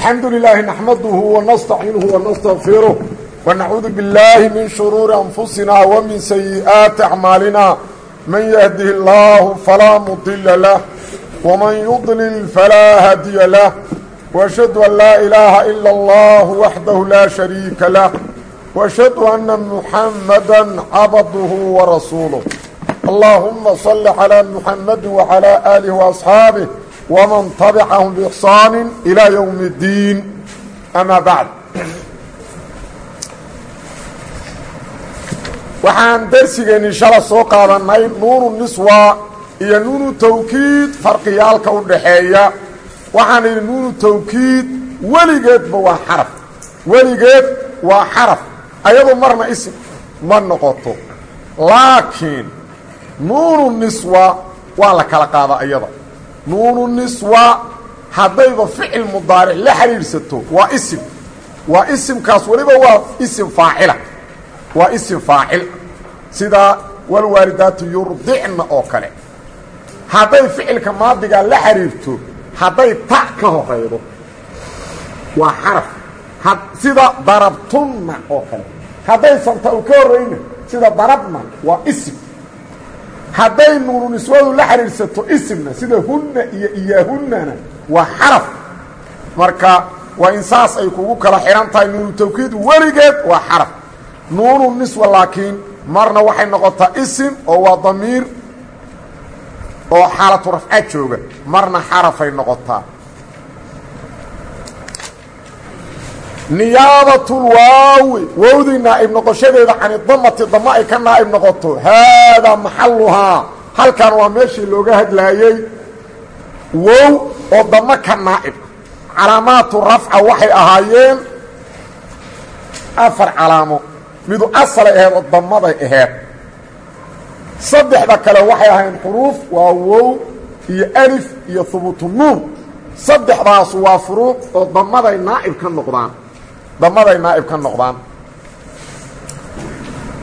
الحمد لله نحمده ونستعينه ونستغفره ونعوذ بالله من شرور أنفسنا ومن سيئات أعمالنا من يهده الله فلا مضل له ومن يضلل فلا hadiيa له وأشhهadu أن لا إله إلا الله وحده لا شريك له وأشhهadu أن محمدا عبده ورسوله اللهم صل على محمد وعلى آله وأصحابه ومن تبعهم بإحسان إلى يوم الدين أما بعد waxaan darsigeenni shala soo qaadanay nuunu niswa iyo nuunu tawkiid farqiyaalka u dhaxeeya waxaan idhi nuunu tawkiid weligeedba waa xaraf weligeed waa xaraf ayadu marna isim ma noqoto laakiin nuunu niswa waa la kala qaada iyada nuunu niswa haddayba ficil mudaaric la xidhiidhsato waa isim. Waa isimkaas weliba waa isim faacila. Waa isim faacil. Sida walwaalidaatu yurdicna oo kale. Hadday ficilka maadigaa la xidhiirto hadday ta ka horaydo waa xaraf. Sida darabtunna oo kale. Haddaysan ta u ka horrayna sida darabna waa isim hadday nuunu niswadu la xidhiidhsato isimna sida hunna iyo iyahunnana waa xaraf. Marka waa in saas ay kugu kala xidhan tahay nuunu tawkiid weligeed waa xaraf. Nuunu niswa laakiin marna waxay noqotaa isim oo waa damiir oo xaalatu rafca jooga marna xarafay noqotaa niyaabatulwaawi wowdii naa'ib noqoshadeeda canidamati dama ay ka naa'ib noqoto. Haadaa maxaluhaa halkan waa meeshii looga hadlaayey. Wow oo dama ka naa'ib. Calaamaatu rafca waxay ahaayeen afar calaamo. Midu asalay aheed oo damaday aheed saddexda kale waxay ahayn xuruuf waa wow iyo alif iyo hubuutu nuun. Saddexdaas waa furuuq oo damaday naa'ib ka noqdaan damaday naa'ib ka noqdaan.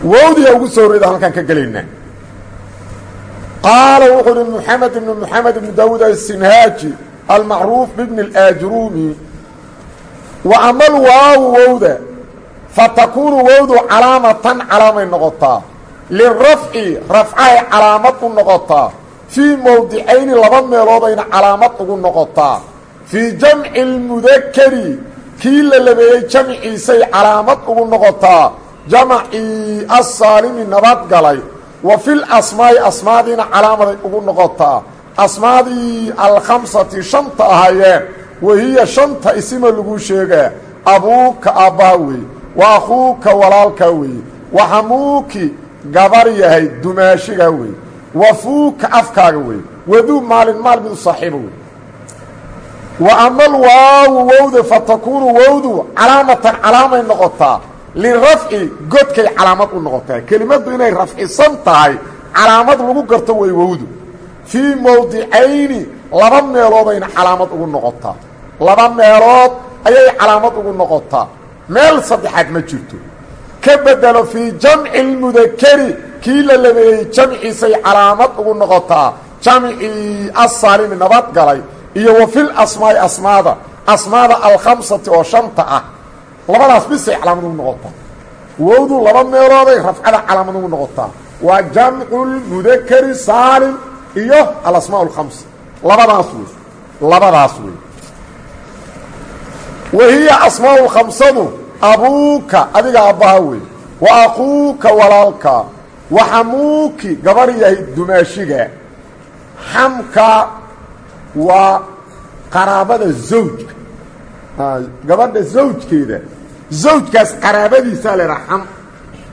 Wowdiya ugu soo horreyda halkaan ka gelaynaa. Qaala wuxuu uhi moxamed ibnu moxamed ibnu daawuud asinhaaji almacruuf bibni اlaajruumi wa amal waawu wowda fatakuunu wowdu calaamatan calaamay noqotaa. Lirafci rafcahay calaamad u noqotaa. Fii mowdicayni laba meeloodayna calaamad ugu noqotaa. Fii jamci اlmudakari kii la labeeyey jamciisay calaamad ugu noqotaa jamacii assaalimi nabadgalay wa fil asmaa'i asmaadiina calaamaday ugu noqotaa. Asmaadii alkhamsati shanta ahaayeen wahiya shanta isima lagu sheegaa abuuka aabbaha weeye wa akhuuka walaalkaa weeye wa xamuuki gabar yahay dumaashigaa weeye wa fuuka afkaaga weeye waduu maalin maal midu saaxiiba weeye wa amal waawu wowda fatakuunu wowdu calaamatan calaamay noqotaa lirafci godkay calaamad u noqotaa kelimaddu inay rafcisan tahay calaamad lagu garto way wowdu fii mowdicayni laba meeloodayna calaamad ugu noqotaa laba meelood ayay calaamad ugu noqotaa meel saddexaad ma jirto ka bedelo fii jamci اlmudakeri kii la labeeyey jamciisay calaamad ugu noqotaa jamcii asaalimi nabadgalay iyo wa fil asmaa'i asmaada asmaada alkhamsati oo shanta ah. Labadaas bisay calaamad ugu noqotaa. Wowdu laba meelooday rafcada calaamad ugu noqotaa. Waa jamcu lmudakeri saalim iyo alasmaa alkhamsa labadaas wey. Labadaas wey. Wahiya asmaa lkhamsadu abuuka adiga aabbaha wey. Wa aquuka walaalka. Wa xamuuki gabar yahay dumaashiga. Xamka waa qaraabada zawjka. Gabadha zawjkeeda. Zawjkaas qaraabadiisaa leedaha xam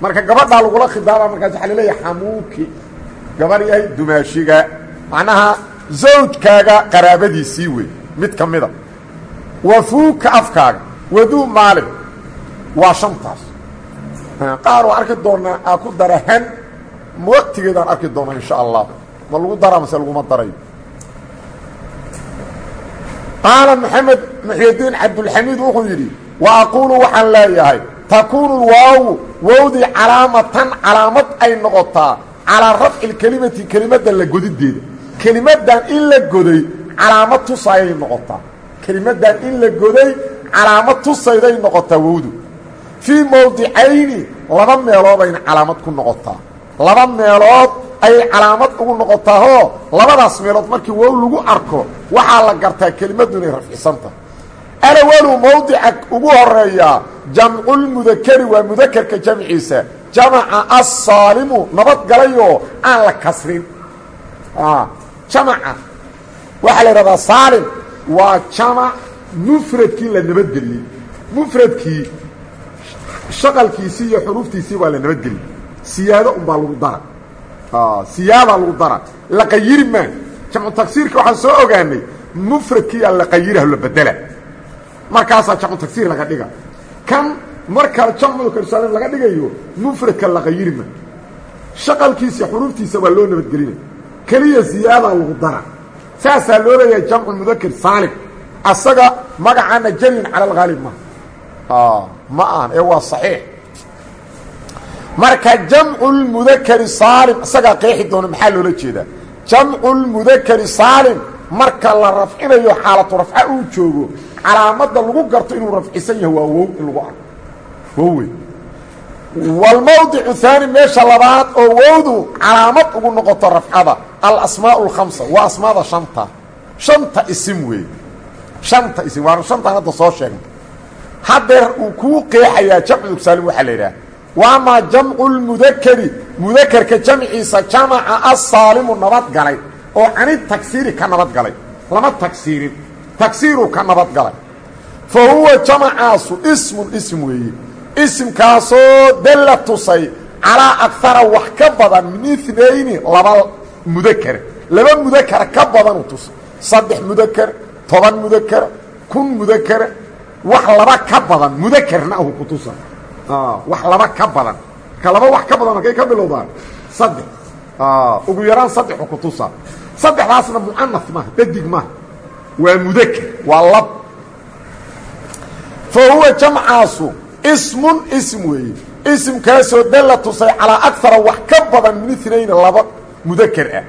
marka gabadhaa lagula khidaaba markaas waxaa la leeyahay xamuuki. Gabar yahay dumaashiga. Macnaha zawjkaaga qaraabadiisii wey mid ka mida. Wa fuuka afkaaga. Waduu maalin. Waa shantaas. Qaar waa arki doonaa aa ku dara waqtigeedaan arki doonaa insha allah. Ma lagu daraa mase laguma darayo qaala maxamed muxyidiin cabdulxamiid wuxuu yidhi wa aquulu waxaan leeyahay takuunu waawu wowdii calaamatan calaamad ay noqotaa calaa rafci lkelimati kelimadda la godideeda kelimaddan in la goday calaamad tusaayay noqotaa kelimaddan in la goday calaamad tusayday noqotaa wowdu fii mowdicayni laba meeloobayna calaamad ku noqotaa laba meelood ayay calaamad ugu noqotaahoo labadaas meelood markii wow lagu arko waxaa la gartaa kelimaddu inay rafcisanta alawalu mowdica ugu horeeyaa jamculmudakari waa mudakerka jamciisa jamaca assaalimu nabadgalayoo aan la kasrin. Jamaca. Waxaa la yidhahdaa saalim waa jamac mufradkii la nabadgeliyey. Mufradkii shaqalkiisii iyo xuruuftiisii waa la nabadgeliyey. Siyaado unbaa lagu dara siyaadaa lagu dara. Laqayiri maa jamcu tagsiirka waxaan soo ogaanay mufradkii aan laqayiraho la bedela. Markaasaa jamcu tagsiir laga dhiga. Kan marka jamculkarsaalim laga dhigayo mufradka laqayiri maa shaqalkiisa xuruuftiisa waa loo nabadgelina keliya ziyaadaa lagu dara. Saasaa loo leeyahay jamcu mudakir saalim asaga magacaana jaryin cala alghaalib ma. Ma ahan. Ee waa saxiix marka jamcu lmudakari saalim isagaa qeexi doona maxaa loola jeedaa? Jamcu lmudakari saalim marka la rafcinayo xaalatu rafca uu joogo calaamadda lagu garto inuu rafcisan yahay waa wow lagu arko. Wowey wlmawdicu haani meesha labaad oo wowdu calaamad ugu noqoto rafcada alasmaa اlkhamsa waa asmaada shanta. Shanta isim weeye shanta isim waanu shantaan hadda soo sheegnay haddeer uu kuu qeexayaa jamcu saalim waxaa la yidhaha wa amaa jamcu lmudakari mudakerka jamciisa jamaca assaalimu nabadgalay oo cani tagsiiri ka nabadgalay lama tagsiirin. Tagsiiruu ka nabadgalay fa huwa jamacaasu ismun ism weeye isimkaasoo dalla tusay calaa agara wax ka badan min inayni laba mudakara laba mudakara ka badanu tusay. Saddex mudakar toban mudakar kun mudakara wax laba ka badan mudakarna ahu ku tusa wax laba ka badan. Ka laba wax ka badan halkay ka bilowdaan. Saddex. Ugu yaraan saddexu ku tusa. Saddexdaasna mucanaf maaha dhadig maaha waa mudakar waa lab. Fa huwa jamcaasu ismun ism weeye isimkaasoo dalla tusay calaa agara wax min inayni laba mudakar ah.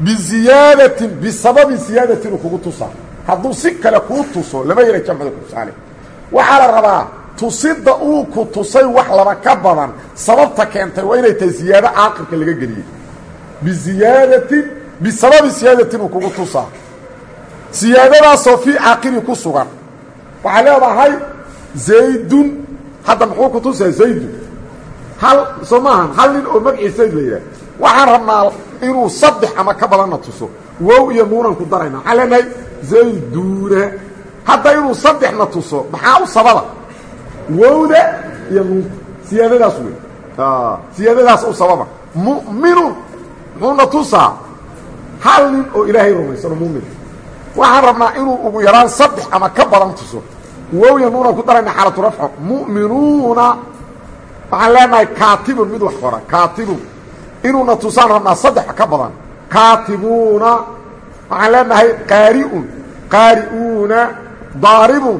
Biziyaadatin bisababi siyaadatin kugu tusaa. Hadduu si kale kuu tuso lama yara jamcda kusaale waxaa la rabaa tusidda uu ku tusay wax laba ka badan sababta keentay waa inay tahay ziyaado caaqibka laga geliyey. Biziyaadatin bisababi siyaadatin uu kugu tusaa. Siyaadadaasoo fii caaqili ku sugan. Waxaa leedahay zaydun hadda muxuu ku tusaa zaydun? Hal soo maahan hal nin oo magaciisa zayd la yidhaah waxaan rabnaa inuu saddex ama ka badanna tuso. Wow iyo nuunan ku darayna. Waxaan leenahay zayduuna hadda inuu saddexna tuso maxaa u sababa wowda iyo nuunta siyaadadaas wey siyaadadaas u sababa. Mu'minun muxuuna tusaa? Hal nin oo ilaahay rumaysano mumin. Waxaan rabnaa inuu ugu yaraan saddex ama ka badan tuso. Wow iyo nuunan ku darayna xaalatu rafco mu'minuuna waxaan leenahay kaatibun mid wax qora kaatibun inuuna tusaan rabnaa saddex ka badan. Kaatibuuna waxaan leenahay qaari'un. Qaari'uuna daaribun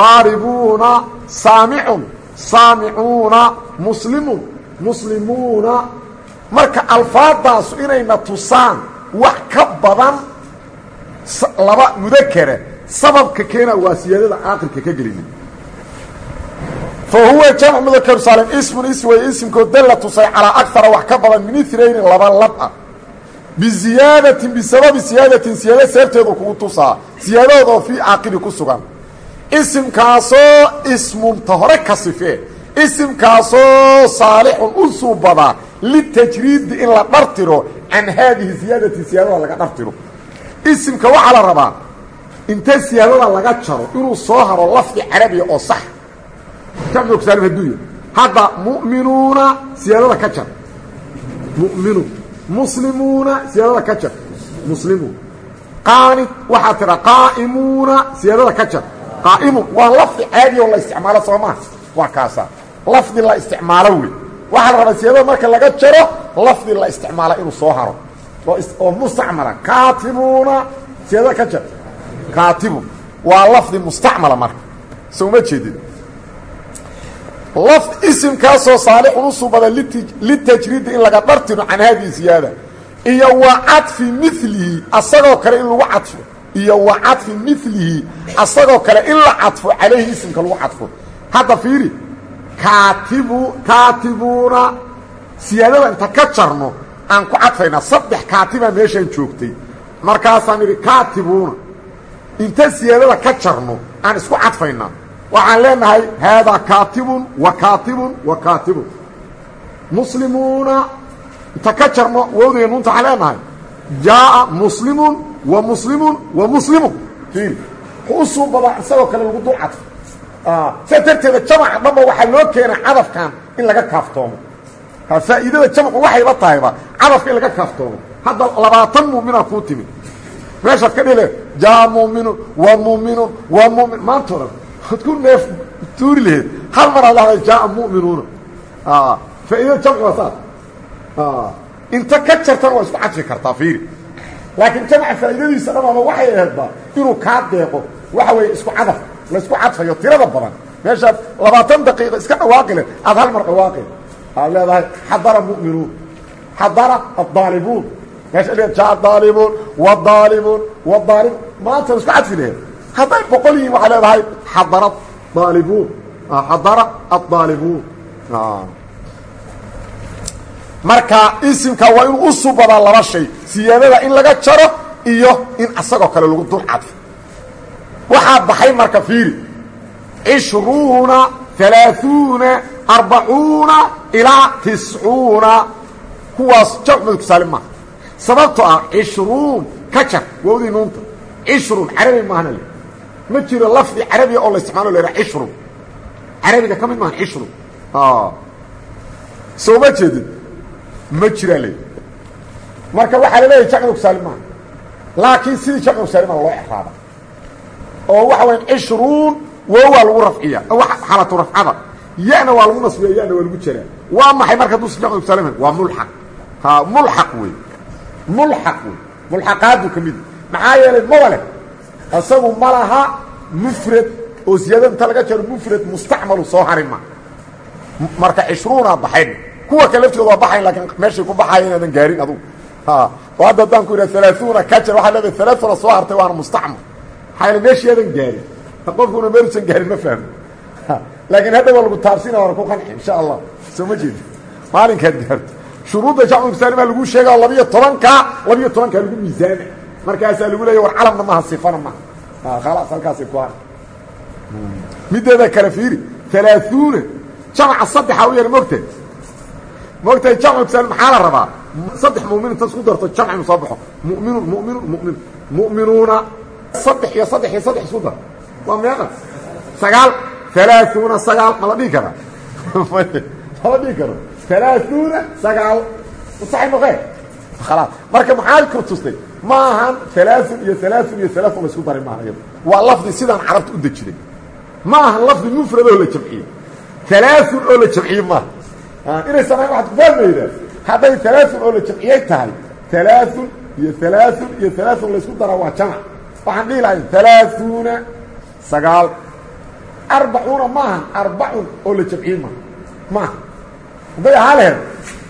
daaribuuna saamicun saamicuuna muslimun muslimuuna. Marka alfaadaasu inayna tusaan wax ka badan laba mudakara sababka keena waa siyaadada caaqilka ka gelina fa huwa jamc mudakar saalim ismun ism way isimkoo dalla tusay calaa agara wax ka badan min inayni laba lab ah. Biziyaadatin bisababi siyaadatin siyaado seebteedu kugu tusaa. Siyaadadoodoo fii caaqili ku sugan isimkaasoo ismunta hore ka sifee isimkaasoo saalixun u suubadaa litajriidi in la dhartiro can haadihi siyaadati siyaadada laga dhartiro. Isimka waxaa la rabaa inta siyaadada laga jaro inuu soo haro lafdi carabiya oo sax. Hadduu yahy hadda mu'minuuna siyaadada ka jar mu'minuun muslimuuna siyaadada ka jar muslimuun qaanid waxaa tidha qaa'imuuna siyaadada ka jar qaa'imun waa lafdi caadi oo la isticmaalo soo maha waa kaasaa lafdi la isticmaalo wey waxaa la rabaa siyaadada marka laga jaro lafdi la isticmaala inuu soo haro. Oo mustacmala. Kaatibuuna siyaadada ka jar kaatibun waa lafdi mustacmala marka. So uma jeedid lafd isimkaasoo saalixun u subada litajriidi in laga dhartiro can haadihi iyo wa cadfi milihi asagoo kale in la cadfo calayhi isimka lagu cadfo. Hadda fiiri kaatibu kaatibuuna siyaadada inta ka jarno aan ku cadfaynaa saddex kaatibaa meeshaan joogtay. Markaasaan idhi kaatibuuna inta siyaadada ka jarno aan isku cadfaynaa waxaan leenahay haadaa kaatibun wa kaatibun wa kaatibun. Muslimuuna inta ka jarno wowdaya nuunta waxaan leenahay jaaa muslimun wa muslimun wa muslimun. Fiiri usuu badaa isagoo kale lagu dul cadfo saa darteeda jamaca dhanba waxaa loo keenay cadafkan in laga kaaftoomo faa'iidada jamcu waxayba tahayba cadafka in laga kaaftoomo hadda labaatan mu'minaa kuu timid meeshaad ka dhile jaa muminun wa muminun wa mumin. Maantoo dhan ad ku neef tuuri laheed hal mar ad lahday jaaa mu'minuuna. Faa'iidada jamcu waa saas. Fiiri laakiin jamca faa'iidadiisa dhamaama waxay ahaydba inuu kaa deeqo waxa weeye isku cadaf la isku cadfayo tirada badan. Meeshaad labaatan daqiiqa iska dhawaaqile aad hal mar dhawaaqi aad leedahay xadara mu'minuun xadara addaalibuun. Meesha le jaa daalibuun wadaalibuun wadaalib maanta isku cadfi hadday boqol yihiin waxaa leedahay xadara daalibuun xadara addaalibuun marka isimka waa inuu u laba shay siyaadada in laga jaro iyo in asagoo kale lagu dul cadfo. Waxaa baxay marka fiiri cishruuna alaaثuuna arbacuuna ilaa tiscuuna kuwaas jamcmad kusaalim maaha. Sababtoo ah cishruun ka jar wowdii nuunta. Cishruun carabi maahana le ma jiro lafdi carabiya oo la isticmaalo la cishruun. Carabiga ka mid maaha cishruun. Soo ma jeedin ma jiraa le marka waxaa la leeyahay jamcmad kusaalim maaha laakiin sidii jamcmad kusaalim maa loo exraaba oo waxa waya cishruun wowaa lagu rafciya xalatu rafcada yana waa lagu nasbiya yana waa lagu jaraa waa maxay marka duusa jamcu kusaalaman waa mulxaq. Ha mulxaq wey mulxaq wey mulxaqaadu ka mid maxaa yeelay maba leh isagu ma laha mufrad oo siyaada inta laga jaro mufrad mustacmalu soo hari ma. Marka cishruunaa baxayn kuwa kale laftigooda waa baxayn laakiin meeshay ku baxaaya inaadan gaarin adugu oo hadda haddaan ku yidhaha alaaثuuna ka jar waxaa leedahay alaaثuna soo hartay waana mustacmal maxaa yeel meeshaadan gaarin qofkuna meelusan gaarin ma fahmo laakiin hadda waa lagu taabsina waana ku qanci insha allah soo ma jeedi maalinkaad gaarto shuruudda jamcukusaalima lagu sheega labiyo tobanka labiyo tobankaa lagu miisaama markaasaa lagu leeya war calamna maha sifana maha khalaas halkaasay ku har mideeda kale fiiri alaaثuuna jamca saddexa u yar mogtahay mogtahay jamcukusaali maxaa la rabaa saddex mumin inta isku darto jamc inu soo baxo muminun muminun mumin mu'minuuna saddex iyo saddex iyo saddex isku dar waa meeqa sagaal alaaثuuna sagaal ma la dhihi karaa ma la dhihi karo alaaثuuna sagaal saxay noqee khalaas marka maxaa ku tustay ma ahan alaaثun iyo alaaثun iyo alaaثun la isku daray maaha iyado waa lafdi sidaan carabta u dejiday ma ahan lafdi mufrad oo la jamciyey alaaثun oo la jamciyey maaha inaysan ahayn waxaad ku fahmaydaa hadday alaaun oo la jamciyey tahay alaaun iyo alaaun iyo alaaun laysku daraa waa jamac. Waxaan dhihi lahayn alaaثuuna sagaal. Arbacuuna maahan arbacun oo la jamciyey maaha maaha hadday ahaa laheed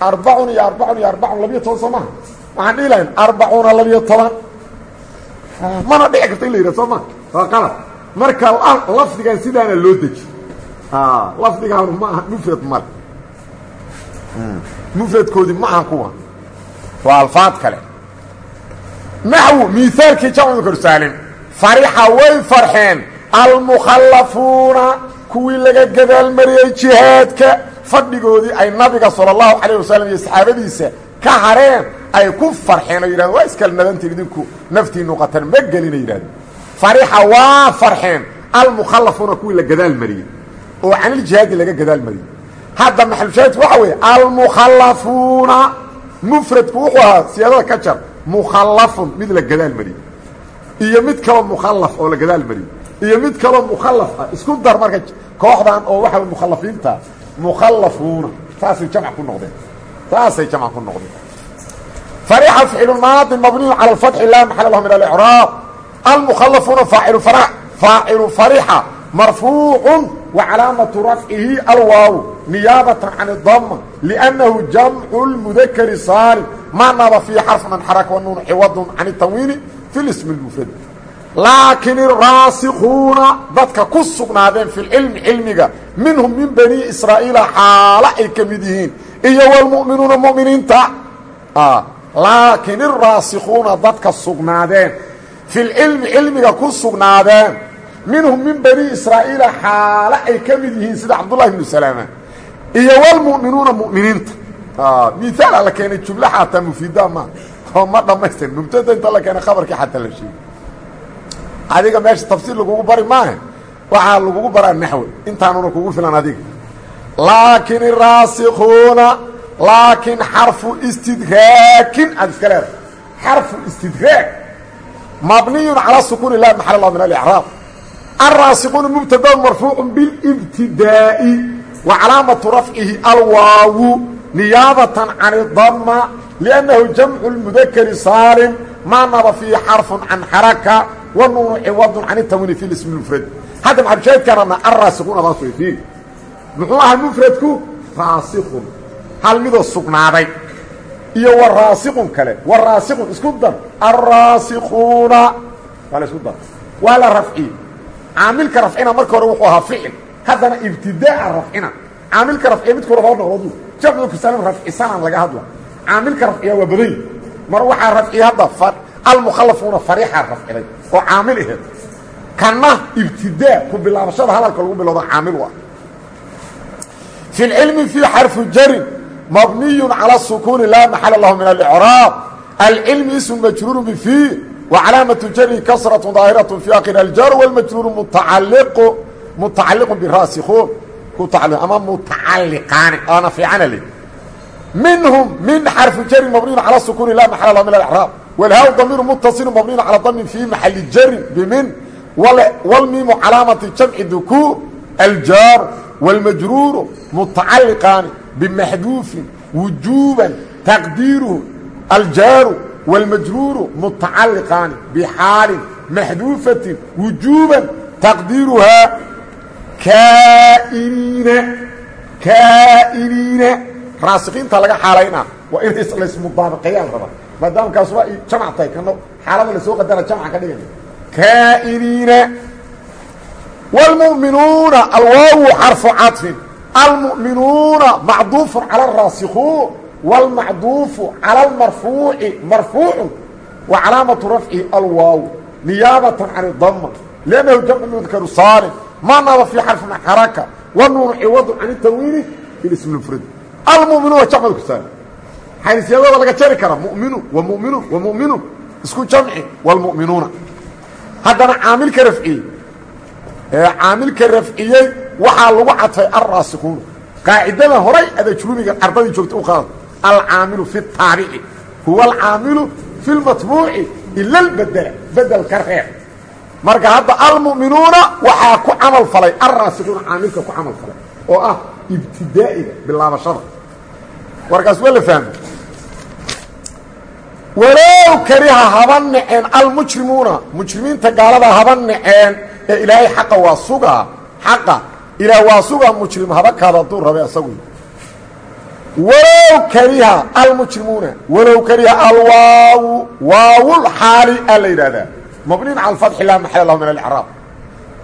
arbacun iyo arbacun iyo arbacun labiyo toban soo maaha waxaan dhihi lahayn arbacuuna labiyo toban. Mana dhici karto in la yidhah soo maa waa qalad marka lafdigan sidaana loo deji. Lafdigaanu maaha mufrad male mufradkoodii ma aha kuwa. Waa alfaad kale. Naxwu miaalkii jamcu korsaalim farixa way farxeen. Almukhallafuuna kuwii laga gadaalmariyey jihaadka. Fadhigoodii ay nabiga sala allahu calayh wasalam iyo saxaabadiisa ka hareen ay ku farxeen oo yidhahdeen waa iskala nadantiin idinku naftiinu qatar ma gelina yidhahdeen. Farixa waa farxeen. Almukhallafuuna kuwii la gadaal mariyey oo caniljihaadi laga gadaal mariyey hadda maxalushaahidku waxa weeye almukhallafuuna mufradku wuxuu ahaa siyaadada ka jar mukhallafun mid la gadaal mariyey iyo mid kaloo mukhallaf oo la gadaal mariyey iyo mid kaloo mukhallaf ah isku dar marka kooxdan oo waxa way mukhallafiinta mukhallafuuna. Saasay jamc ku noqdeen. Saasay jamc ku noqdeen. Farixa ficlu maadin mabniyu cala alfatxi laa maxala lahu min alicraab almukhallafuuna faacilu faacilu farixa marfuucu wa calaamatu rafcihi alwaaw niyaabatan can idama liannahu jamcu lmudakari saalim ma naba fiihi xarfu man xaraka wanuunu ciwadun can اtanwiini fi lismi اlmufrad laakiin iraasikuuna dadka ku sugnaadeen fi lcilmi cilmiga minhum min bani israa'iila xaalo ay ka mid yihiin iyo wlmu'minuuna mu'miniinta laakiin iraasikuuna dadka sugnaadeen fi lcilmi cilmiga ku sugnaadeen minhum min bani israa'iila xaalo ay ka mid yihiin sida cabdullahi bnu salaama iyo wlmu'minuuna mu'miniinta. Miaal la keenay jumlo xataa mufiida ma. Ma dhammaystir mubtada inta la keenay khabarkii xataa la sheegay. Adiga meesha tafsiir lagugu bari maahe. Waxaa lagugu baraa naxwe intaanuna kugu filan adiga. Laakiin iraasikuuna laakiin xarfu istidraakin aad iska leedahay. Xarfu istidraag mabniyun calaa sukuuni la maxal lah min mubtadaun marfuucu bilibtidaa'i wa calaamatu rafcihi alwaawu niyaabatan can idama liannahu jamcu lmudakari saalim maa naba fiihi xarfun can xaraka wa nuunu ciwadun can itamwiini fi lismi mufrad hadda maxalushaahidkaanadna alraasikuuna daas way fiiri muxuu ahaa mufradku? Raasikun hal midoo sugnaaday. Iyo wa raasikun kale. Wa raasikun isku dar. Alraasikuuna waa la isku dar. Waa la rafciye caamilka wuxuu ahaa ficil haddana ibtidaa rafcina caamilka rafciya midka hore hoo noqdoodu jamcukusalim rafcisanaan laga hadla caamilka rafciya waa badanyi mar waxaa rafciya hadda almukhalafuuna fariixaa rafciday oo caamil aheed. Kana ibtidaa ku bilaabashada hadalka lagu bilowda caamil u ah fi lcilmi fii xarfu jarin mabniyun cala sukuuni laa maxala lahu min alicraab alcilmi ismu majruuru bifii wa calaamatu jari kasratu daahiratu fi akhiri aljar wاlmajruuru mutacaliqu متعلق متعلق بالراسخون متعلق أما متعلقان أنا في عنا منهم من حرف جر مبني على السكون لا محل له من الإعراب والهاء ضمير متصل مبني على ضم في محل جر بمن والميم علامة جمع ذكور الجار والمجرور متعلقان بمحذوف وجوبا تقديره الجار والمجرور متعلقان بحال محذوفة وجوبا تقديرها كائنين كائنين راسخين تلقى حالينا وإن اسم مطابقيان ربا ما دام كاسوا جمع طيب كانوا حالة لسوق الدارة جمع كدين كائنين والمؤمنون الواو حرف عطف المؤمنون معطوف على الراسخون والمعطوف على المرفوع مرفوع وعلامة رفعه الواو نيابة عن الضمة لأنه جمع مذكر صالح ما نظر في حرف من حركة والنون عوض عن التنوين في الاسم المفرد المؤمنون جمع مذكر صالح حيث يضع لك تركنا مؤمن ومؤمن ومؤمن اسكو جمعي والمؤمنون هذا عامل كرفعي ee caamilka rafciyey waxaa lagu cadfay alraasikuuna qaacidada horay adajrumiga ardadii joogta u qaada alcaamilu fi taabici huwa alcaamilu fi lmatbuuci ila lbedela bedelka reer marka hadda almu'minuuna waxaa ku camal falay alraasikuuna caamilka ku camal falay oo ah ibtidaa'iga bilaabashada. Warkaas waa la fahmay walow kariha haba naceen almujrimuuna mujrimiinta gaalada haba naceen ee ilaahay xaqa waa sugaa xaqa ilaah waa sugaa mujrim haba kaada hadduu rabe isagu walow kariha almujrimuuna walow kariha alwaawu waawulxaali a la yidhahdaa mabniin cala alfatxi laa maxala lahu min alicraab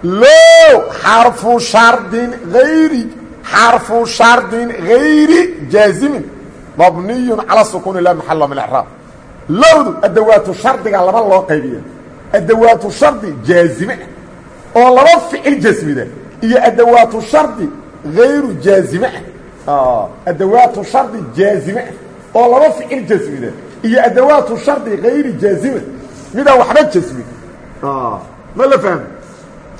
low xarfu shardin ayri xarfu shardin gayri jaazimin mabniyun cala sukuuni laa maxala lahu min alicraab lowdu adawaatu shardiga laba loo qaybiya adawaatu shardi jaazime oo laba ficil jasmida iyo adawaatu shardi hayru jaazime ah adawaatu shardi jaazime ah oo laba ficil jasmida iyo adawaatu shardi hayri jaazime midaan waxba jasmin ma la fahmo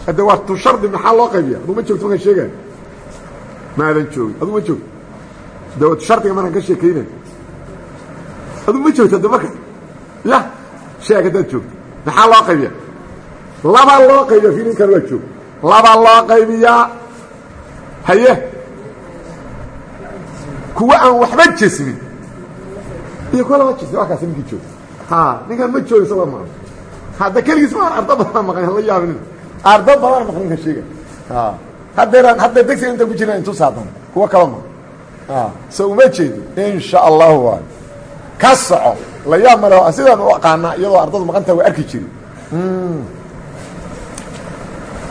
adawaatu shardi maxaa loo qaybiya aduu ma joogto markaan sheegaya ma aadan joogin. Aduu ma joogto adawaatu shardiga markaan ka sheekaynay aduu ma joogto adda marka. Ya sheeg haddaad joogto. Maxaa loo qaybiya laba loo qaybiya fi ninkan waa joog laba loo qaybiyaa. Haye. Kuwa aan waxba jesmin iyo kuwa laba jesmin waa kaas ninkii ninkan ma joogin sabab maa hadda keligiis ma ardo badan maqan hala yaabinin ardo badan maqan ninkan sheega. Ha haddeeraan hadda degsiga intaan ku jirna intuu saadan kuwa kala ma so uma jeedo insha allahu waay. Ka soco la yaab male sidaan u aqaanaa iyadoo ardadu maqantaha waa arki jiri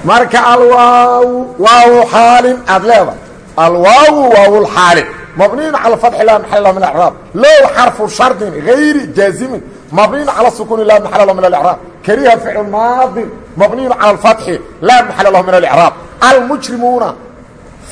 marka alwaawu waawu xaalin aad leeda alwaawu waawlxaali mabniyun cala fatxi laa maxal lah min acraab low xarfu shardin gayri jaazimin laa maxal lah min alicraab kariha ficlu maadin mabniyun cala alfatxi laa maxal lahu min alicraab almujrimuuna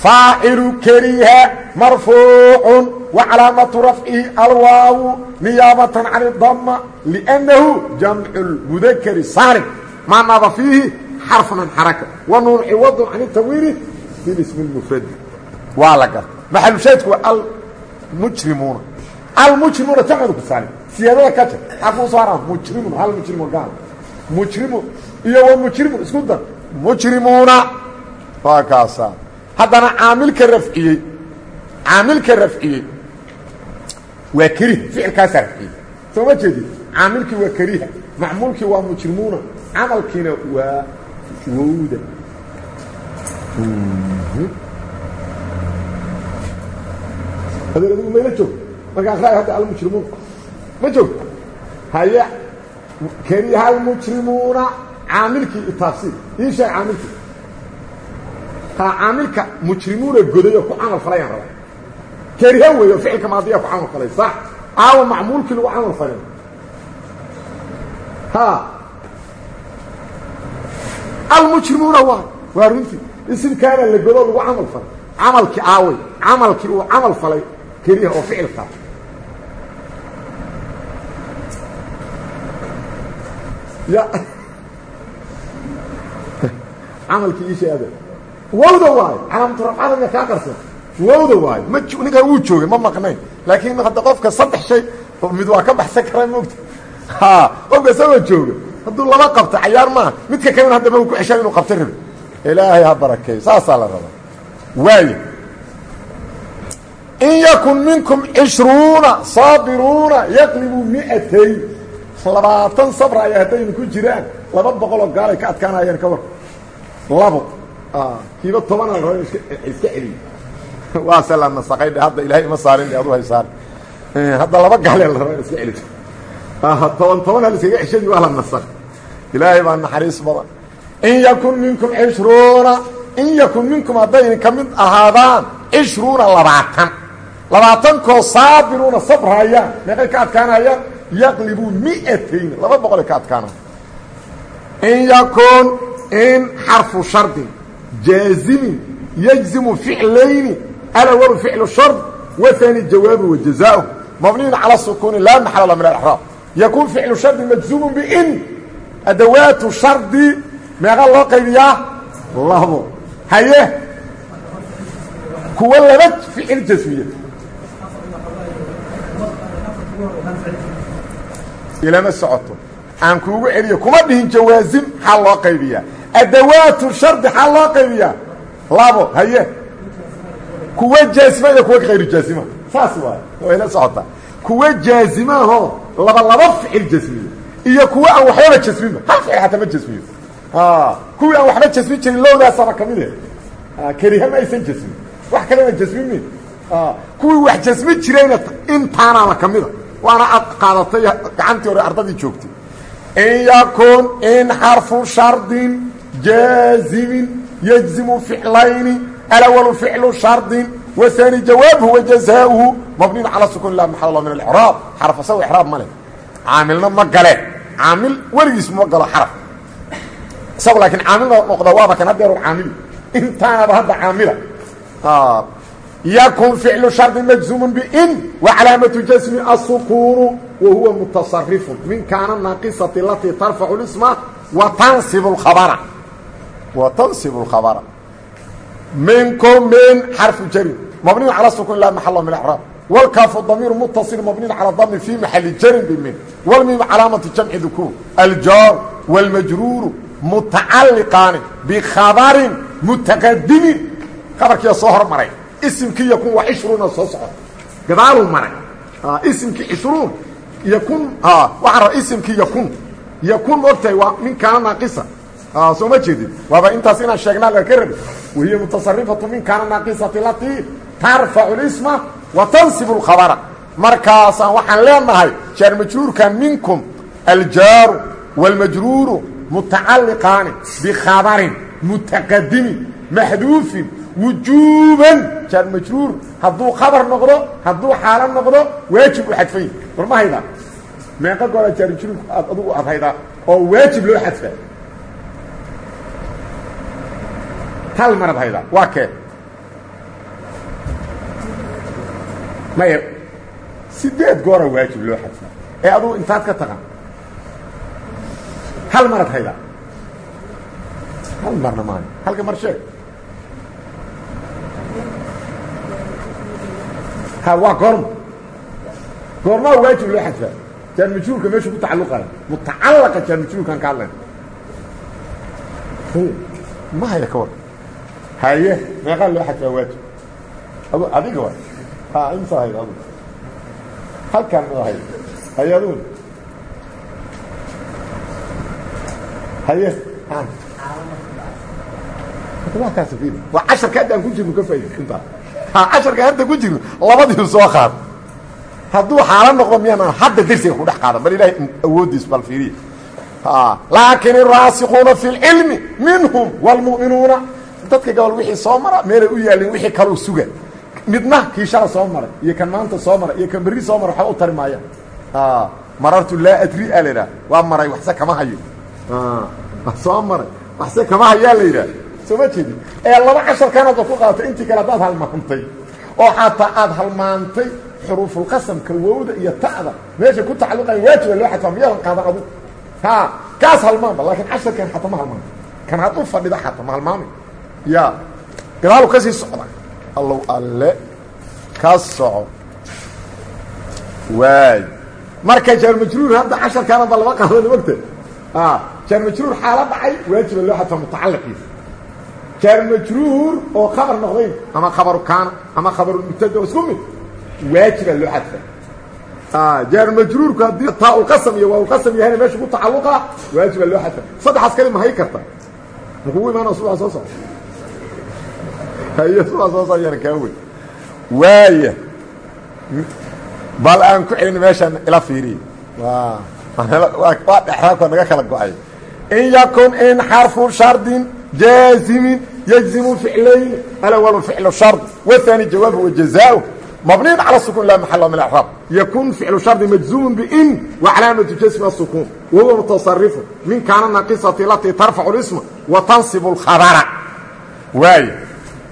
faacilu kariha marfuucun wa calaamatu rafcihi alwaawu niyaabatan can idama liannahu jamcu lmudakari saalim maa naaba fiihi xarfman xaraka wa nuun ciwadun can tawiiri bilismi lmufradi waa la garta maxalushaydku waa almujrimuuna almujrimuuna jamcdu ku saalim siyaadada ka xarfu u soo haraa mujrimun hal mujrimu gaal. Mujrimun iyo wa mujrimun isku dar. Mujrimuuna waa kaasaa haddana caamilka rafciyey caamilka rafciyey waa keriha ficilkaasaa rafciyey. Soo ma jeedid caamilkii waa keriha macmuulkii waa mujrimuuna camalkiina waa wowda. Adigu mayla joog markaan raa hadda almujrimuun ma joog? Haya keriha almujrimuuna caamilkii itaafsiir ii sheeg caamilkii. Ha caamilka mujrimuuna goday oo ku camal falayaan raba. Keriha weeyo ficilka maadiya ku camal falay sax. Aawa macmuulkii lagu camal falay ha. Almujrimuuna waa waa runtii isimkaana la godo lagu camal falay camalkii aaway camalkii uu camal falay keriha oo ficilkaa ya camalkii ii sheega wowda waayo calaamatu rafcada miya kaa qarsan. Wowda waayo ma ninkan wuu joogay ma maqnayn. Laakiin hadda qofka saddex shay mid waa ka baxsan karaa moogta ha! Qofka isagoo jooga hadduu laba qabto cayaar maaha midka kalena hadda ma ku ceshaan inuu qabto rabi ilaahay ha barakeeyo saasaa la rabaa. Waayo in yakun minkum cishruuna saabiruuna yaqlibu miatayn labaatan sabra ay haddaynu ku jiraan. Laba boqol oo gaalay ka adkaanayeen ka war labo. Kiiba tobana iska celiyo waase la nasaqay dhe hadda ilahay ima saarin dhe adu hay saar hadda laba gaale la raba iska celiso toban toban hal iskaga ceshadii waa la nasaq ilaahay baa naxariis badan. In yakun minkum cishruuna in yakun minkum hadday ka mid ahaadaan cishruuna labaatan. Labaatankoo saabiruuna sabrayaan meeqay ka adkaanayaan yaqlibuu miatayn laba boqolay ka adkaanaya in yakun in xarfu shardin jaazimin yajzimu ficlayni alawalu ficlu shard waani jawaabu wajazaahu mabniyun cala sukuuni laa maxala la min alexraab yakun ficlu shardi majzuumun bin adawaatu shardi meeqa loo qaybiyaa? Labo. Haye? Kuwa laba ficil jasmiya ilama socoto. Aan kuugu celiyo kuma dhihin jawaazim xaa loo qaybiyaa adawaatu shardi xaa loo qaybiyaa labo haye. Kuwa jaazima iyo kuwa hayru jaazima saas waay. Way la socotaa. Kuwa jaazimaahoo laba laba ficil jasmiyo. Iyo kuwa aan waxbaba jasminba hal ficil xataa ma jasmiyo. Kuwii aan waxba jasmin jirin lowdaasaba ka mid eh. Keriha ma aysan jasmin. Wax kalena jasmin kuwii wax jasmi jirayna intaanaaba ka mida waana ad qaadatay gacantii hore ardadii joogtay. In yakun in xarfu shardin jaazimin yajzimu ficlayni alawalu ficlu shardin waani jawaabuhu wajazaauhu mabniyn cala sukun lah maxal la min alicraab xaraf asago icraab ma leh. Caamilna ma gale. Caamil weligiis ma galo xaraf. Isago laakiin caamilna noqda waaba kan hadeer caamili intaanaba hadda caamila yakun ficlu shardi majzuumun bin wa calaamatu jasmi asukunu wa huwa mutasarifun min kaana naaqisati alatii tarfacu lisma wa tansibu lkhabara wa tansibu lkhabara minkum min xarfu jarin mabniyu cala sukun la maxalo min acraab wlkaafu damiir mutaصil mabniyn calى dami fi maxali jarin bimin wlmim calaamatu jamci dukuur aljaar wاlmajruuru mutacaliqaani bikhabarin mutaqadimin khabarkiia soo hormaray isimkii yakun waa cishruuna soo socota gadaaluu maray. Isimkii cishruun yakun waxaa raba isimkii yakun. Yakun ogtahay waa min kaana naaqisa soo ma jeedin. Waaba intaas inaan sheegnaa laga rabi wahiya mutasarifatu min kaana naaqisati latii tarfacu lisma wa tansibu lkhabara markaasaan waxaan leenahay jaar majruurka minkum aljaaru wاlmajruuru mutacaliqaani bikhabarin mutaqadimin maxduufin wujuuban. Jaar majruur. Hadduu khabar noqdo hadduu xaalo noqdo waajib u xadfay. War ma haydaa meeqa goola jaar majruurku aad adugu aad haydaa oo waajib loo xadfaa hal marad haydaa waa kee? Maya sideed goora waajib loo xadfaa ee adugu intaad ka taqan hal marad haydaa hal marna maayo halka mar sheeg ha waa goorma goormaa waajib loo xadfaa. Jaarmajruurka meeshuu ku tacalluqayo mutacalaqa jaarmajruurkaan ka hadlayna ma haya ka war haye meeqaa loo xadfaa waajib adu adiga wa ha imsa hayd adu halkaan ma hayd haye aduguna haye waa casharka haddaan ku jirno ka faaid intaa casharka hanta ku jirno labadiisu soo qaado. Hadduu xaala noqdo miyaanaan hadda darsiga kudhex qaadan? Bal ilaahay mm, awooddiis bal fiiriya laakiin araasiquuna fi lcilmi minhum wlmu'minuuna dadka gobol wixii soo mara meelay u yaalin wixii kaluu suga. Midna kii shala soo maray iyo kan maanta soo mara iyo kan berri soo mara waxba u tari maayaan. Marartu laa adri a la idhaha waa maray waxse kama hayo. Soo maray waxse kama hayaa la yidhaha soo ma jeedin ee laba casharkanaadba ku qaatay intii kale haddaad halmaantay. Oo xataa aad halmaantay xuruufulqasamka wowda iyo ta'da. Meesha ku tacalluqaya waajiba loo xadfaa miyaadan qaadan adu ha kaas halmaanba laakiin casharkan xataa ma halmaanto kan hadduu fadhida xataa ma halmaamay ya gadaalu ka sii socda. Allow alle ka soco. Waay. Marka jaarmajruur hadda casharkaanaba laba qaadana mogta jaarmajruur xaalo dhacay waajiba loo xadfaa mutacalliqiisa jaarmajruur oo khabar noqdayn. Ama khabaru kaana ama khabaru mubtada isku mid. Waajiba loo xadfaa jaarmajruurku haddii taa u qasam iyo waa u qasam yahayna meesha ku tacalluqa waajiba loo xadfa saddexaas kali mahay karta. Makugu imaana subaa soo soco hayo subaa soo socayana kaa wey. Waaya bal aan ku celin meeshaan ila fiiriye. Waa dhexraabka naga kala go'ay. In yakun in xarfu shardin jaazimin yجزم فعلين الأول فعل شرط والثاني جوابه وجزاؤه مبني على السكون لا محل من الإعراب يكون فعل شرط مجزوم بإن وعلامة جسم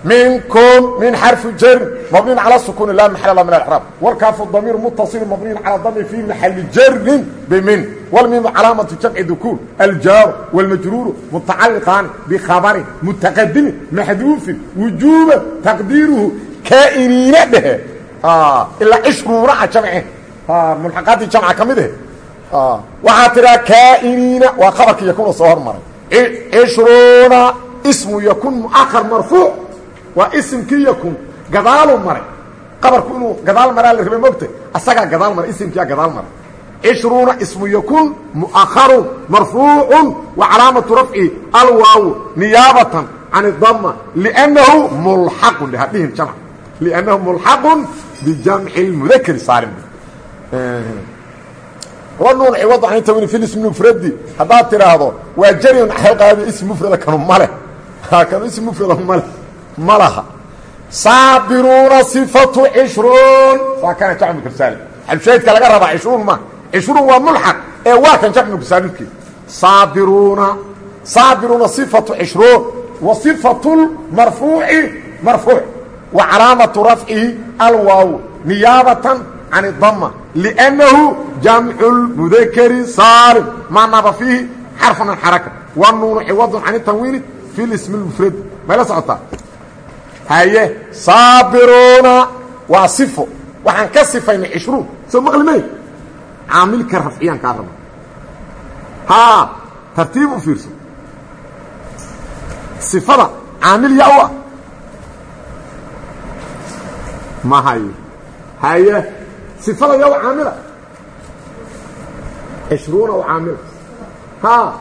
السكون وهو متصرف من كان الناقصة التي ترفع الاسم وتنصب الخبر واي منكم من حرف جر مبني على السكون لا محل من الإعراب والكاف الضمير متصل مبني على الضم في محل جر بمن والميم علامة جمع ذكور الجار والمجرور متعلقان بخبر متقدم محذوف وجوبا تقديره كائنين به آه إلا عشرون جمعه آه ملحقات الجمعة كمده آه وحاترا waa isimkii yakun gadaaluu maray. Qabarku inuu gadaal maraa la rabay mogta asagaa gadaal maray isimkia gadaal maray. Cishruuna ismu yakun mu'akharun marfuucun wa calaamatu rafci alwaaw niyaabatan can idama liannahu mulxaqun ha dhihin jamc liannahu mulxaqun bijamci lmudakari saalim. Wanuunci wadainta wini fi ismi mufradi haddaad tidhaahdo waa jariun xaqaabi ism mufrada kanu male kanu ism mufrada male حلقة هذا اسم مفرد كانوا ماله كانوا اسم مفرد ماله مالها صابرون صفة عشرون فكان جمع المذكر السالم الشيء كلا ربع عشرون ما عشرون وملحق ايه واكن جمع المذكر صابرون صابرون صفة عشرون وصفة المرفوع مرفوع وعلامة رفعه الواو نيابة عن الضمة لأنه جمع المذكر صارم ما نبى فيه حرف من الحركة والنون عوض عن التنوين في haye saabiruuna waa sifo waxaan ka sifaynay cishruun soo maqlime caamilka rafciyaan kaa raba haa tartiib u fiirso sifada caamil yaa ah u ma hayo haye sifada yaa u caamila cishruuna u caamila haa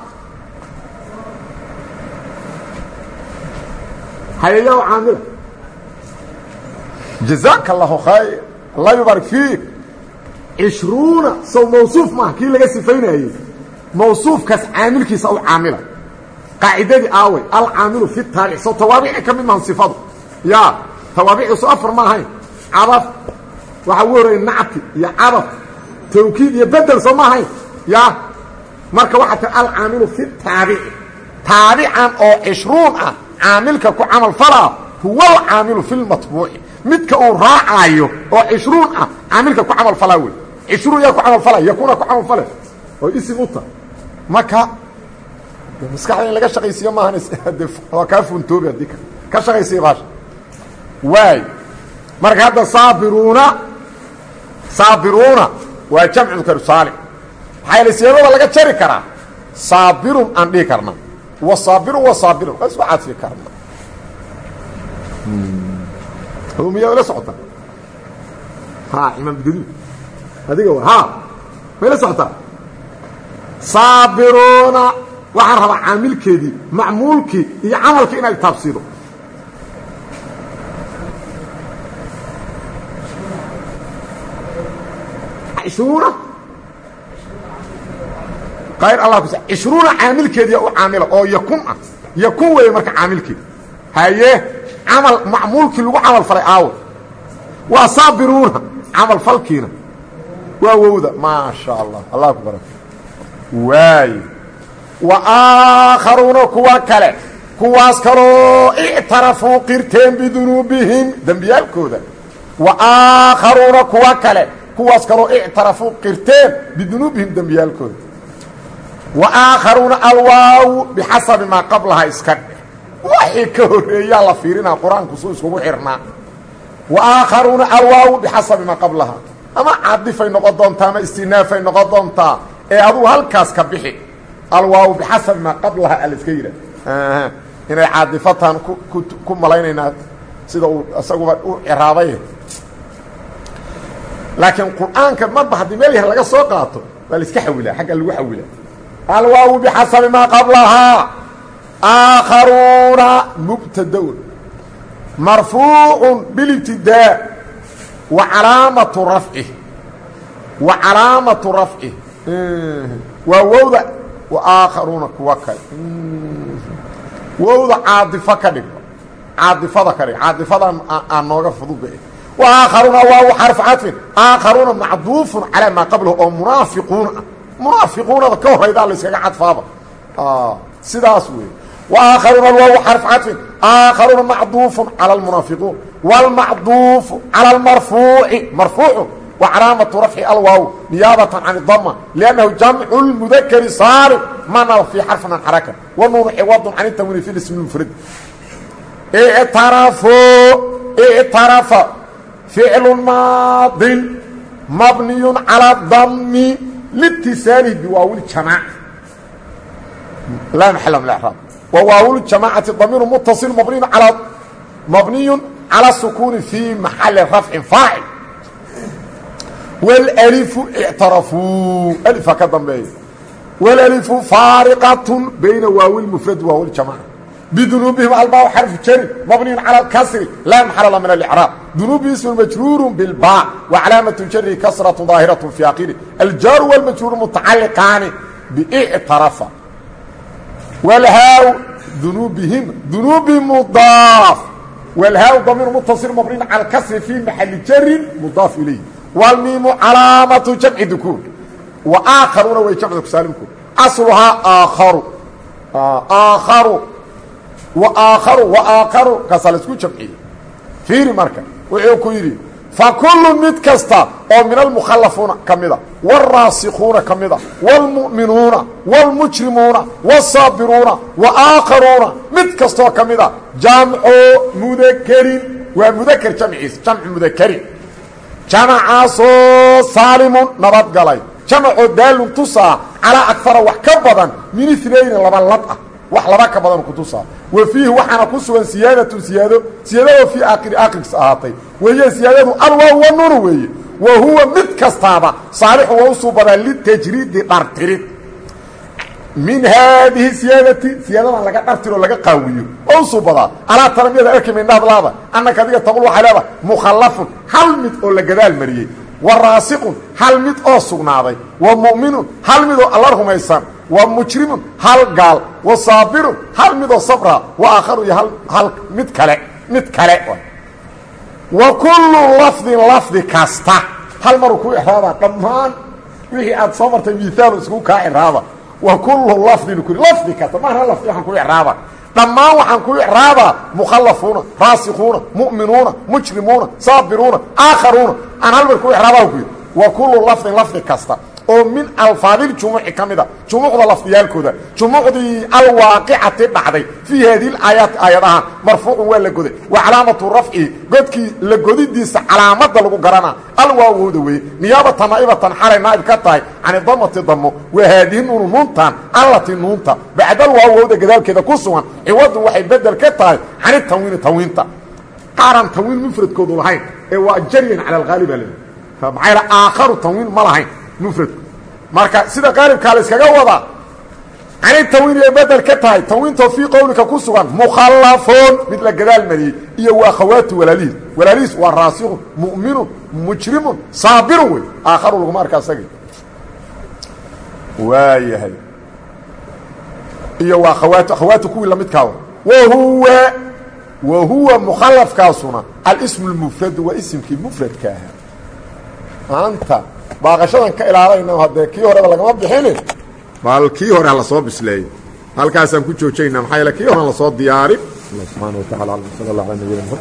haye jazaaka allahu khayr. Allah yubaarik fiik cishruuna sow mawsuuf maaha kii laga sifaynaayey. Mawsuufkaas caamilkiisa u caamila. Qaacidadii aawey alcaamilu fi taaric soo tawaabicii ka mid maahan sifadu. Yaa tawaabiciisu afar ma ahayn. Cadaf waxaa ugu horreeya nacti iyo cadaf tawkiid iyo bedel soo ma ahayn. Yaa marka waxaa taa alcaamilu fi taabici taabican oo cishruun ah caamilka ku camal falaa huwa alcaamilu fi lmatbuuci midka uu raacaayo oo cishruun ah caamilka ku camal falaa wey cishruun yaa ku camal falay yakuna ku camal fale. Oo isim u ta marka maskaxda in laga shaqaysiiyo maahan waa kaa funtoobi haddii ka shaqaysiya baasha. Waay. Marka hadda saabiruuna saabiruuna waa jamcu karsaalix maxaa yaele siyadada laga jari karaa? Saabirun aan dhihi karna wa saabirun wa saabirun waa isku cadfi karna miyaa ila socota? Ha imaam gaduud adiga ha ma ila socotaa? Saabiruuna waxaan rabaa caamilkeedii macmuulkii iyo camalkii inaad taabsiido. Ishruuna qayr allah kus cishruuna caamilkeediya u caamila oo yakun ah. Yakun weeye marka caamilkeedi haye camal macmuulkii lagu camal falay aawo waa saabiruuna camal falkiina. Waa wowda maa sha allah allah ku barak waay. Wa aakharuuna kuwa kale kuwaas kaloo ictarafuu qirteen bidunuubihim dembiyaalkooda wa aakharuuna kuwa kale kuwaas kaloo ictarafuu qirteen bidunuubihim dembiyaalkooda wa aakharuuna alwaawu bixasabi maa qablaha iska waxay ka horreeyaa la fiirinaa qur'aanku suu iskugu xirnaa wa aakharuuna alwaawu bixasabi maa qablaha. Ama cadifay noqon doontaa ama istinaafay noqon doontaa ee adugu halkaas ka bixi. Alwaawu bixasabi maa qablaha ala iska yidhah inay caadifataan ku malaynaynaa sida uu isaguba u ciraabay laakiin qur'aanka marba haddii meel yar laga soo qaato waa la iska xawilaa xagga lagu xawilaa bixasabi maa qablahaa aakharuuna mubtadaun marfuucu bilibtidaa wa calaamatu rafcih wa calaamatu rafcih waa wowda aakharuuna kuwa kale wowda caadifo ka dhig caadifada ka dhig caadifadan aan nooga fududba wa aakharuuna waaw xarfu cadfin aakharuuna macduufun calaa maa qablahu oo munaafiquun ah munaafiquunada ka horaydaa la yskaga cadfaaba sidaas wey wa aakharuuna alwaaw xarfu cadfin aakharuuna macduufun cala almunaafiquun wاlmacduufu calى اlmarfuuci marfuucu wa calaamatu rafci alwaaw niyaabatan can اdama liannahu jamcu اlmudakari saalim mana fii xarfin an xaraka wanuunu ciwadun can itamwiini fi ismi mufrad ictarafuu ictarafa ficlu maadin mabniyu calى dami litisaanihi biwaawil jamaaca laa maxala min اraab wa waawil jamaacati damiiru mutaصil mabniyu alى mabniyu calى sukuuni fii maxali rafcin faacil wاlأlifu ictarafuu alifaa ka dambeeya wاlأlifu faariqaة bayna waawil mufrad waawil jamaaca bidunuubihim albaa xarfu jari mabniyu calى اkasri laa maxala min اlإcraab dunuubi ism majruur biاlba wacalaamaة jari kasraة ظaahiraة fi akiri aljaaru wاlmajruur mutacaliqaani bictarafa wlhaaw dunuubihim. Dunuubi mudaaf. Wlhaaw damiir mutaصil mabniin calى kasri fii maxali jarin mudaaf ilayh wlmiimu calaamatu jamci dukuur wa aakharuuna way jamcu kusaalimku asluhaa aakharu. Aakharu. Wa aakharu wa aakharu. Kaasaa la isku jamciyey fiiri marka. Wuxuu ku yidhi fakulu mid kasta oo min almukhallafuuna ka mida wاlraasikuuna ka mida wاlmu'minuuna wاlmujrimuuna wالsaabiruuna waaakharuuna mid kastoo ka mida jamcu mudakerin waa mudakr jamciis jamcu mudakarin jamacaasoo saalimun nabadgalay jamacoo daalun tusaa calaa agara wax ka badan min inayni laba lab ah wax laba ka badan ku tusaa. Wa fiihi waxaana ku sugan siyaadatun siyaado siyaadadoo fii aakhiri aakhirkiisa ahaatay. Wahiya siyaadadu alwaaw wanuunu weeye. Wa huwa mid kastaaba saalixu waa u suubadaa litajriidi dhartirid. Min haadihi siyaadati siyaadadan laga dhartiro laga qaawiyo oo u suubadaa alaa tara miyaad arki annaka adiga taqul waxay leedahay mukhallafun hal mid oo la gadaal mariyey. Wa raasiqun hal mid oo sugnaaday. Wa mu'minun hal mid oo alla rumaysan wa mujrimun hal gaal. Wa saabirun hal midoo sabra. Wa aakharu iyo hal mid kale mid kale. Wa kullu lafdin lafdi kasta. Hal maruu ku ixraabaa dhammaan wixii aad soo martay miaalu isku kaa ixraaba. Wa kullu lafdin ku lafdi kasta. Maaha lafdi waxaan ku ixraaba. Dhammaan waxaan ku icraabaa mukhallafuuna raasikuuna mu'minuuna mujrimuuna saabiruuna aakharuuna. Aan hal mar ku icraabaa ku yidhi. Wa kullu lafdin lafdi kasta oo min alfaadiljumuci ka mida jumuucda lafdiyaalkooda jumuucdii alwaaqicati dhacday fii haadihi aayaati aayadahaan marfuucun waa la goday wa calaamatu rafci godkii la godidiisa calaamadda lagu garanaa alwaawowda weeye niyaabatan naa'ibatan xalay naa'ib ka tahay cani damati damo waa haadihi nuunu allati nuunta bacdal waawowda gadaalkeeda ku sugan ciwadun waxay bedel ka tahay cani tanwiini tanwiinta. Qaaran tanwiin mufradkoodu lahayn ee waa jaryan cala alhaaliba le maxaa yl aakharu ma lahayn mufradku marka sida qaalibkaa la iskaga wadaa cani tanwiin ay bedel ka tahay tanwiintoo fii qowlika ku sugan mukhallafoon mid la gadaal iyo waa khawaatu walaalihiis walaalihiis waa raasikun mu'minun mujrimun saabirun wey aakharu laguma arka asagii iyo waa khawaat khawaatu kuwii lamidkaa wahuwa wa huwa mukhallafkaasuna alismu lmufradu waa isimkii mufradka ahaa. Maanta baaqashadan ka ilaalayna haddee kii horeba lagama bixini? Bal kii hore hala soo bisleeyey halkaasaan ku joojayna maxaa yaele kii horean la soo diyaarin. Allah subxaana wa tacala alam sala allah ala nabiyina mxamed